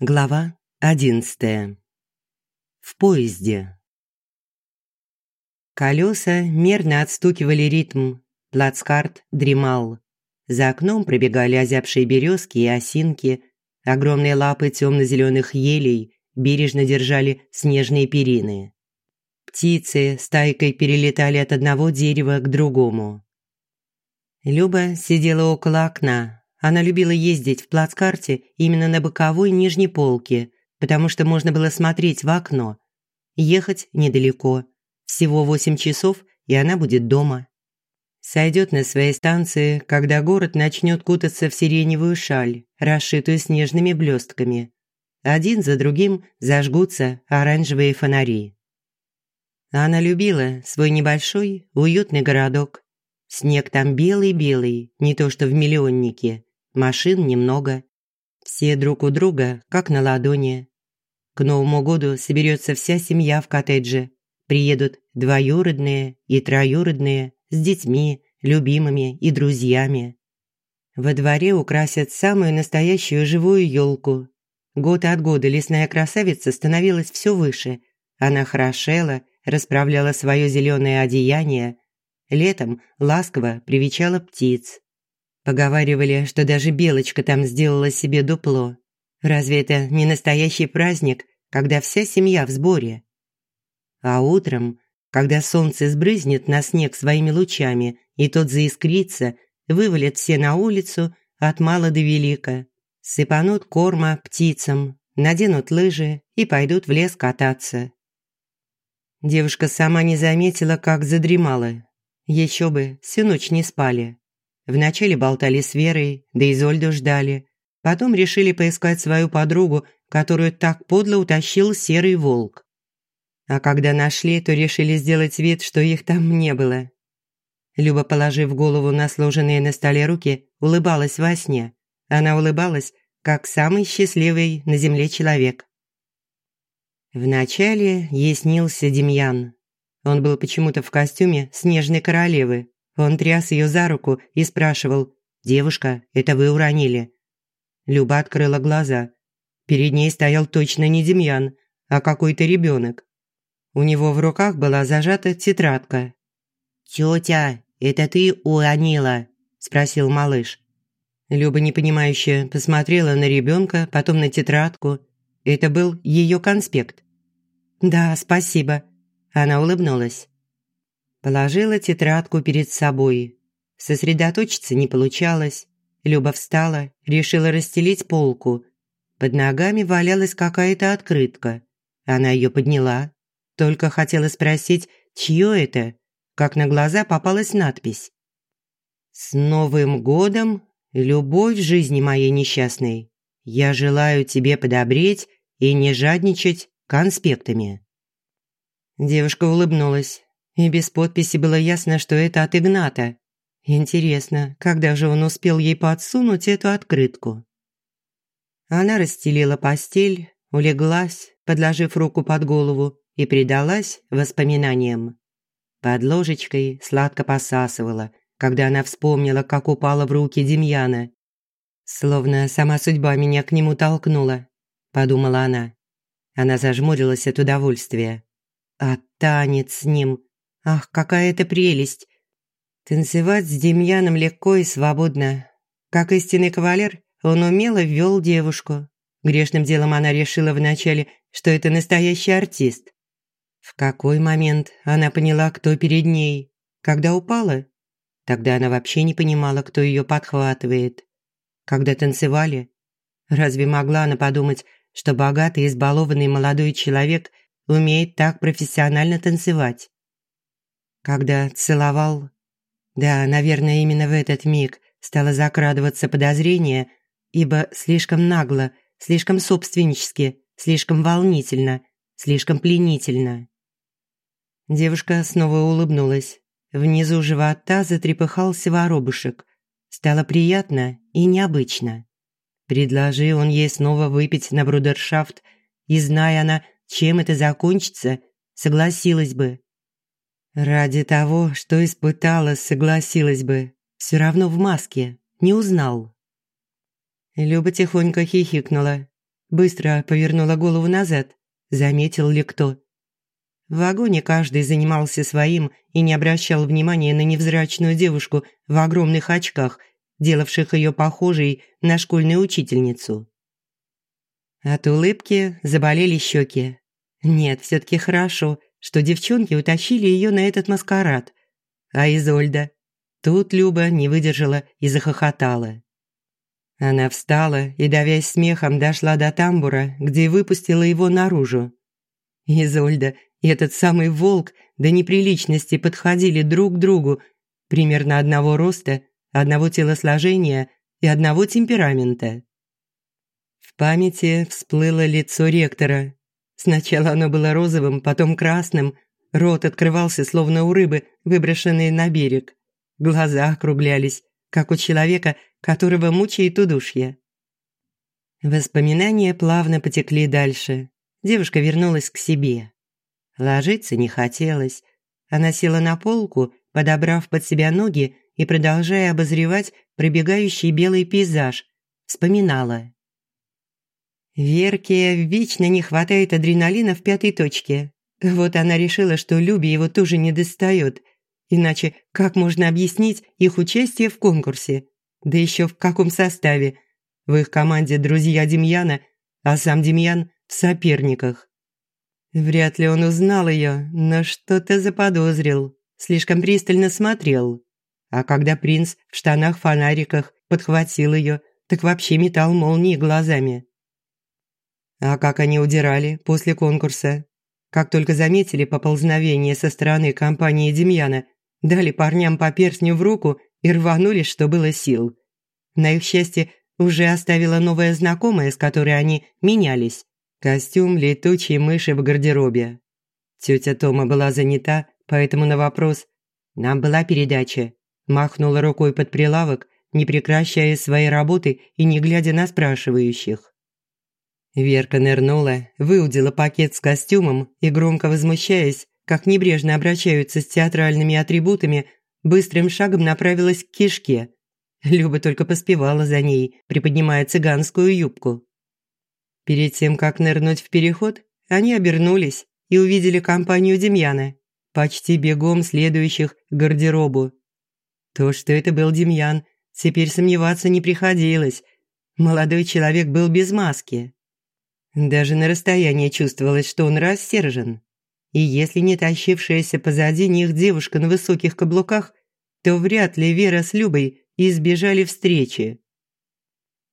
Глава одиннадцатая. В поезде. Колеса мерно отстукивали ритм, плацкарт дремал. За окном пробегали озябшие березки и осинки, огромные лапы темно-зеленых елей бережно держали снежные перины. Птицы стайкой перелетали от одного дерева к другому. Люба сидела около окна, она любила ездить в плацкарте именно на боковой нижней полке, потому что можно было смотреть в окно. Ехать недалеко. Всего восемь часов, и она будет дома. Сойдет на своей станции, когда город начнет кутаться в сиреневую шаль, расшитую снежными блестками. Один за другим зажгутся оранжевые фонари. Она любила свой небольшой, уютный городок. Снег там белый-белый, не то что в миллионнике машин немного. Все друг у друга, как на ладони. К Новому году соберется вся семья в коттедже. Приедут двоюродные и троюродные с детьми, любимыми и друзьями. Во дворе украсят самую настоящую живую елку. Год от года лесная красавица становилась все выше. Она хорошела, расправляла свое зеленое одеяние. Летом ласково привечала птиц. Поговаривали, что даже Белочка там сделала себе дупло. Разве это не настоящий праздник, когда вся семья в сборе? А утром, когда солнце сбрызнет на снег своими лучами, и тот заискрится, вывалят все на улицу от мала до велика, сыпанут корма птицам, наденут лыжи и пойдут в лес кататься. Девушка сама не заметила, как задремала. Еще бы, всю ночь не спали. Вначале болтали с Верой, да и Зольду ждали. Потом решили поискать свою подругу, которую так подло утащил серый волк. А когда нашли, то решили сделать вид, что их там не было. Люба, положив голову на сложенные на столе руки, улыбалась во сне. Она улыбалась, как самый счастливый на земле человек. Вначале ей снился Демьян. Он был почему-то в костюме снежной королевы, он тряс ее за руку и спрашивал «Девушка, это вы уронили?» Люба открыла глаза. Перед ней стоял точно не Демьян, а какой-то ребенок. У него в руках была зажата тетрадка. «Тетя, это ты уронила?» – спросил малыш. Люба непонимающе посмотрела на ребенка, потом на тетрадку. Это был ее конспект. «Да, спасибо». Она улыбнулась. Положила тетрадку перед собой. Сосредоточиться не получалось. Люба встала, решила расстелить полку. Под ногами валялась какая-то открытка. Она ее подняла. Только хотела спросить, чье это, как на глаза попалась надпись. «С Новым годом, любовь в жизни моей несчастной. Я желаю тебе подобреть и не жадничать конспектами». Девушка улыбнулась. И без подписи было ясно, что это от Игната. Интересно, когда же он успел ей подсунуть эту открытку? Она расстелила постель, улеглась, подложив руку под голову и предалась воспоминаниям. Под ложечкой сладко посасывала, когда она вспомнила, как упала в руки Демьяна. «Словно сама судьба меня к нему толкнула», – подумала она. Она зажмурилась от удовольствия. А танец с ним Ах, какая это прелесть! Танцевать с Демьяном легко и свободно. Как истинный кавалер, он умело ввел девушку. Грешным делом она решила вначале, что это настоящий артист. В какой момент она поняла, кто перед ней? Когда упала? Тогда она вообще не понимала, кто ее подхватывает. Когда танцевали? Разве могла она подумать, что богатый, избалованный молодой человек умеет так профессионально танцевать? Когда целовал. Да, наверное, именно в этот миг стало закрадываться подозрение, ибо слишком нагло, слишком собственнически, слишком волнительно, слишком пленительно. Девушка снова улыбнулась. Внизу живота затрепыхался воробушек. Стало приятно и необычно. Предложи он ей снова выпить на брудершафт, и, зная она, чем это закончится, согласилась бы. Ради того, что испытала, согласилась бы. Все равно в маске. Не узнал. Люба тихонько хихикнула. Быстро повернула голову назад. Заметил ли кто? В вагоне каждый занимался своим и не обращал внимания на невзрачную девушку в огромных очках, делавших ее похожей на школьную учительницу. От улыбки заболели щеки. Нет, все-таки хорошо, что девчонки утащили ее на этот маскарад. А Изольда? Тут Люба не выдержала и захохотала. Она встала и, давясь смехом, дошла до тамбура, где выпустила его наружу. Изольда и этот самый волк до неприличности подходили друг к другу, примерно одного роста, одного телосложения и одного темперамента. В памяти всплыло лицо ректора. Сначала оно было розовым, потом красным, рот открывался, словно у рыбы, выброшенной на берег. Глаза округлялись, как у человека, которого мучает удушье. Воспоминания плавно потекли дальше. Девушка вернулась к себе. Ложиться не хотелось. Она села на полку, подобрав под себя ноги и продолжая обозревать пробегающий белый пейзаж. Вспоминала. Верке вечно не хватает адреналина в пятой точке. Вот она решила, что Любе его тоже не достает. Иначе как можно объяснить их участие в конкурсе? Да еще в каком составе? В их команде друзья Демьяна, а сам Демьян в соперниках. Вряд ли он узнал ее, но что-то заподозрил. Слишком пристально смотрел. А когда принц в штанах-фонариках подхватил ее, так вообще метал молнии глазами. А как они удирали после конкурса? Как только заметили поползновение со стороны компании Демьяна, дали парням по перстню в руку и рванули, что было сил. На их счастье, уже оставила новая знакомая, с которой они менялись. Костюм летучей мыши в гардеробе. Тетя Тома была занята, поэтому на вопрос «Нам была передача», махнула рукой под прилавок, не прекращая своей работы и не глядя на спрашивающих. Верка нырнула, выудила пакет с костюмом и, громко возмущаясь, как небрежно обращаются с театральными атрибутами, быстрым шагом направилась к кишке. Люба только поспевала за ней, приподнимая цыганскую юбку. Перед тем, как нырнуть в переход, они обернулись и увидели компанию Демьяна, почти бегом следующих к гардеробу. То, что это был Демьян, теперь сомневаться не приходилось. Молодой человек был без маски. Даже на расстоянии чувствовалось, что он рассержен. И если не тащившаяся позади них девушка на высоких каблуках, то вряд ли Вера с Любой избежали встречи.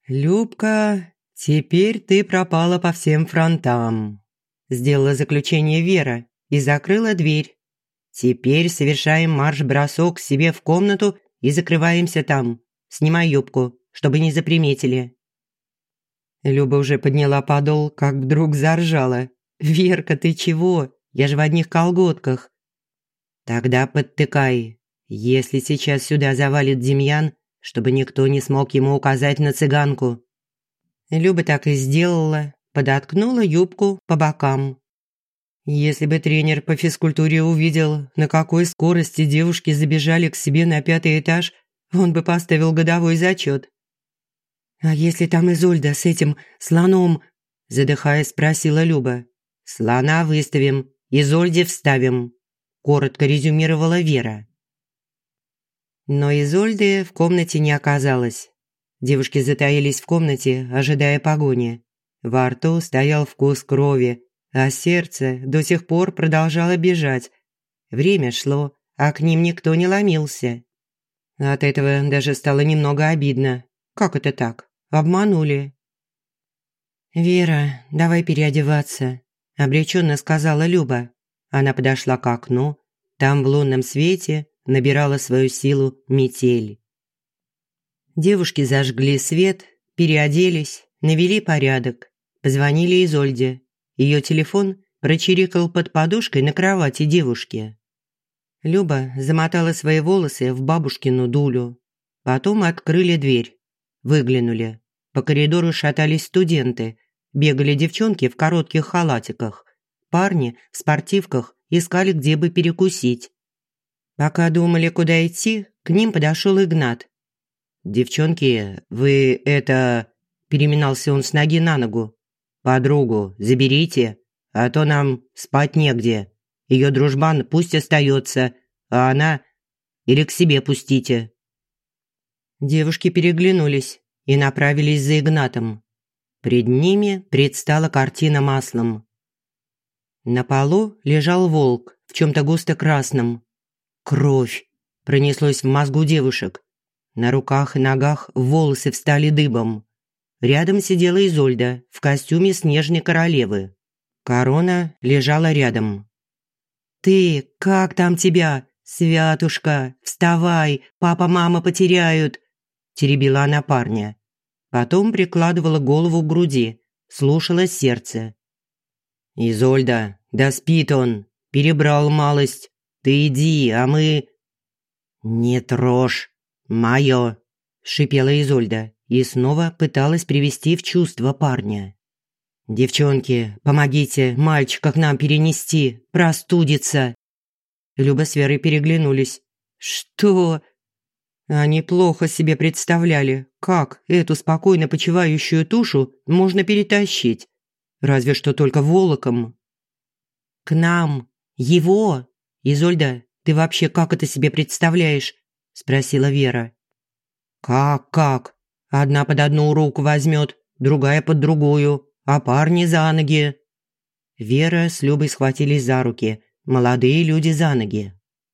«Любка, теперь ты пропала по всем фронтам», – сделала заключение Вера и закрыла дверь. «Теперь совершаем марш-бросок себе в комнату и закрываемся там. Снимай юбку, чтобы не заприметили». Люба уже подняла подол, как вдруг заржала. «Верка, ты чего? Я же в одних колготках». «Тогда подтыкай. Если сейчас сюда завалит Демьян, чтобы никто не смог ему указать на цыганку». Люба так и сделала, подоткнула юбку по бокам. Если бы тренер по физкультуре увидел, на какой скорости девушки забежали к себе на пятый этаж, он бы поставил годовой зачет. «А если там Изольда с этим слоном?» задыхаясь, спросила Люба. «Слона выставим, Изольде вставим», коротко резюмировала Вера. Но Изольды в комнате не оказалось. Девушки затаились в комнате, ожидая погони. Во рту стоял вкус крови, а сердце до сих пор продолжало бежать. Время шло, а к ним никто не ломился. От этого даже стало немного обидно. Как это так? Обманули. «Вера, давай переодеваться», – обреченно сказала Люба. Она подошла к окну. Там в лунном свете набирала свою силу метель. Девушки зажгли свет, переоделись, навели порядок. Позвонили Изольде. Ее телефон прочирикал под подушкой на кровати девушки. Люба замотала свои волосы в бабушкину дулю. Потом открыли дверь. Выглянули. По коридору шатались студенты, бегали девчонки в коротких халатиках. Парни в спортивках искали, где бы перекусить. Пока думали, куда идти, к ним подошел Игнат. «Девчонки, вы это...» – переминался он с ноги на ногу. подругу заберите, а то нам спать негде. Ее дружбан пусть остается, а она или к себе пустите». Девушки переглянулись и направились за Игнатом. Пред ними предстала картина маслом. На полу лежал волк в чем-то густо-красном. Кровь пронеслось в мозгу девушек. На руках и ногах волосы встали дыбом. Рядом сидела Изольда в костюме снежной королевы. Корона лежала рядом. «Ты, как там тебя? Святушка, вставай, папа-мама потеряют!» Теребила она парня. Потом прикладывала голову к груди, слушала сердце. «Изольда, да спит он, перебрал малость. Ты иди, а мы...» «Не трожь, моё!» – шипела Изольда и снова пыталась привести в чувство парня. «Девчонки, помогите мальчика к нам перенести, простудится!» Люба с Верой переглянулись. «Что?» Они плохо себе представляли, как эту спокойно почивающую тушу можно перетащить. Разве что только волоком. «К нам! Его! Изольда, ты вообще как это себе представляешь?» – спросила Вера. «Как-как? Одна под одну руку возьмет, другая под другую, а парни за ноги». Вера с Любой схватились за руки, молодые люди за ноги.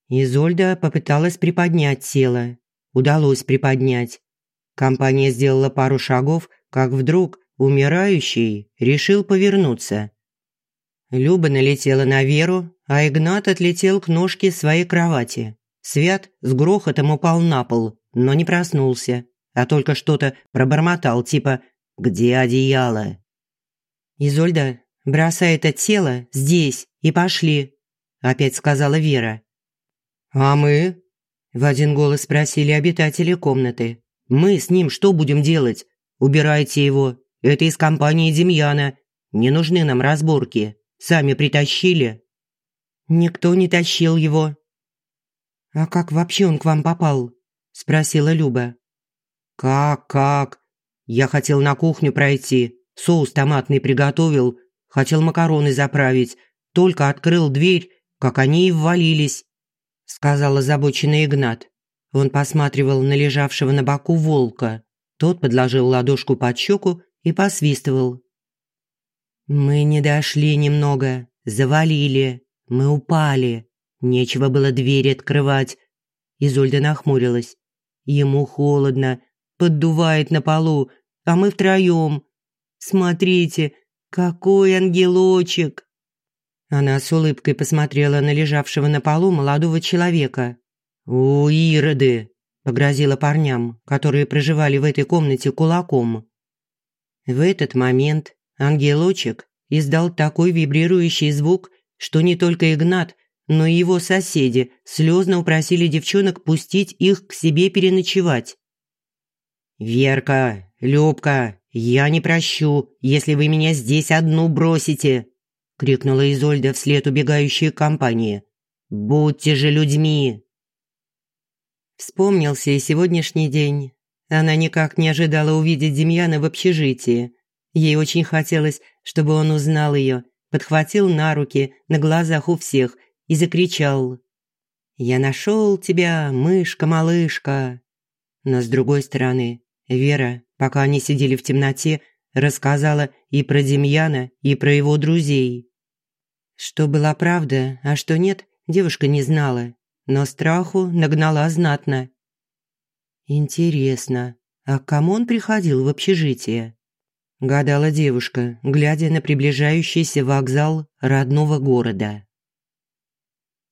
Изольда попыталась приподнять тело, удалось приподнять. Компания сделала пару шагов, как вдруг умирающий решил повернуться. Люба налетела на Веру, а Игнат отлетел к ножке своей кровати. Свят с грохотом упал на пол, но не проснулся, а только что-то пробормотал, типа «Где одеяло?». «Изольда, бросай это тело здесь и пошли», – опять сказала Вера. «А мы?» В один голос спросили обитатели комнаты. «Мы с ним что будем делать? Убирайте его. Это из компании Демьяна. Не нужны нам разборки. Сами притащили». «Никто не тащил его». «А как вообще он к вам попал?» – спросила Люба. «Как, как? Я хотел на кухню пройти, соус томатный приготовил, хотел макароны заправить, только открыл дверь, как они и ввалились сказал озабоченный Игнат. Он посматривал на лежавшего на боку волка. Тот подложил ладошку под щеку и посвистывал. «Мы не дошли немного, завалили, мы упали. Нечего было двери открывать». Изольда нахмурилась. «Ему холодно, поддувает на полу, а мы втроем. Смотрите, какой ангелочек!» Она с улыбкой посмотрела на лежавшего на полу молодого человека. «У, ироды!» – погрозила парням, которые проживали в этой комнате кулаком. В этот момент ангелочек издал такой вибрирующий звук, что не только Игнат, но и его соседи слезно упросили девчонок пустить их к себе переночевать. «Верка, Любка, я не прощу, если вы меня здесь одну бросите!» – крикнула Изольда вслед убегающей компании. «Будьте же людьми!» Вспомнился и сегодняшний день. Она никак не ожидала увидеть Демьяна в общежитии. Ей очень хотелось, чтобы он узнал ее, подхватил на руки на глазах у всех и закричал «Я нашел тебя, мышка-малышка!» Но с другой стороны, Вера, пока они сидели в темноте, рассказала и про Демьяна, и про его друзей. Что была правда, а что нет, девушка не знала, но страху нагнала знатно. Интересно, а к кому он приходил в общежитие? Гадала девушка, глядя на приближающийся вокзал родного города.